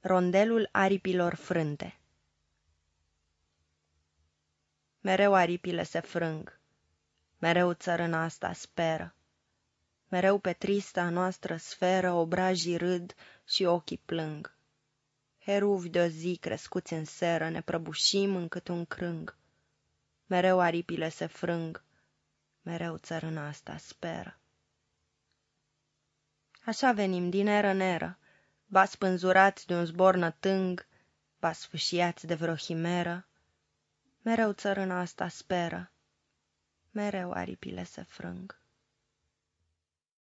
Rondelul aripilor frânte Mereu aripile se frâng, mereu țărâna asta speră, Mereu pe trista noastră sferă obrajii râd și ochii plâng. Heruvi de-o zi crescuți în seră ne prăbușim în cât un crâng. Mereu aripile se frâng, mereu țărâna asta speră. Așa venim din eră în eră, ba spânzurați de un zbor nătâng, ba sfâșiați de vreo himeră, mereu țărâna asta speră, mereu aripile se frâng.